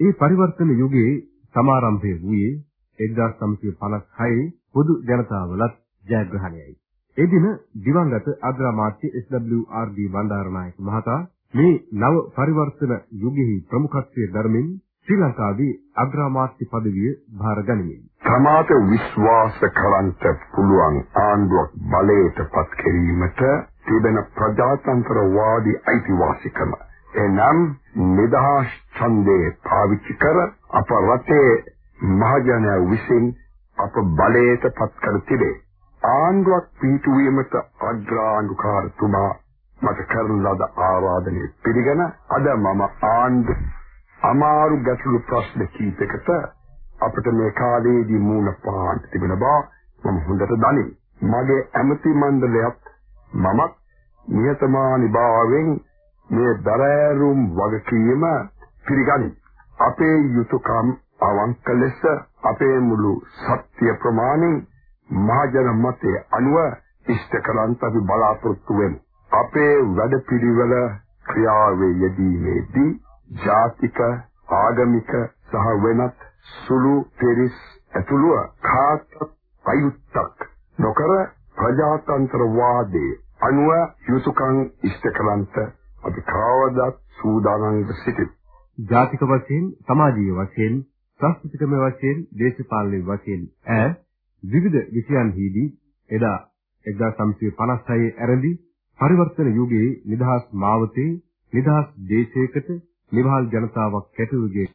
ඒ පරිවර්තන යුගයේ සමාරම්භය වූයේ 1956 පොදු ජනතාවලත් ජයග්‍රහණයයි. ඒ දින දිවංගත අග්‍රාමාත්‍ය SWRD බණ්ඩාරනායක මහතා මේ නව පරිවර්තන යුගයේ ප්‍රමුඛත්වයේ ධර්මෙන් ශ්‍රී ලංකාවේ අග්‍රාමාත්‍ය পদවිය භාර ගනිමින් තමාට විශ්වාස කරන්ට පුළුවන් ආණ්ඩුවක් බලයට පත් කිරීමට තිබෙන ප්‍රජාතන්ත්‍රවාදී අයිතිවාසිකම එනම් නිදහස් ඡන්දේ පාවිච්චි කර අප රටේ මහජනයා විසින් අප බලයට පත් කර තිබේ. ආණ්ඩුවක් පිහිටුවීමට අග්‍රාණ්ඩුකාරතුමා මට කරන ලද ආරාධනය පිළිගෙන අද මම ආණ්ඩු අමාරු ගැටළු ප්‍රශ්න කීපයකට අපිට මේ කාලේදී මූණ පාන්න තිබෙන බව මම හොඳට දනිමි. මගේ ඇමති මණ්ඩලයත් මමත් නිහතමානී භාවයෙන් මේ දරෑරුම් වගකීම පිළිගනි. අපේ යුතුයකම් අවංක ලෙස අපේ මුළු සත්‍ය ප්‍රමාණෙන් මහජන මතයේ අනුව ඉෂ්ට කරන්ට අපි බලාපොරොත්තු වෙමු. අපේ වැඩපිළිවෙල ක්‍රියාවේ යෙදීමේදී ජාතික ආගමික සහ වෙනත් සුළු පෙරිස් ඇතුළුව කාටත් අයුත්තක් නොකර ප්‍රජාතන්ත්‍රවාදයේ අනුව යුතුයකම් ඉෂ්ට කරන්ට අපි කවදාත් සූදානම් සිටිමු. ජාතික වශයෙන්, සමාජීය වශයෙන් සංස්කෘතිකමය වශයෙන් දේශපාලනික වශයෙන් ඈ විවිධ විෂයන්හිදී එදා 1956 ඇරඹි පරිවර්තන යුගයේ නිදහස් මාවතේ නිදහස් දේශයකට නිවහල් ජනතාවක් කැටුවගේ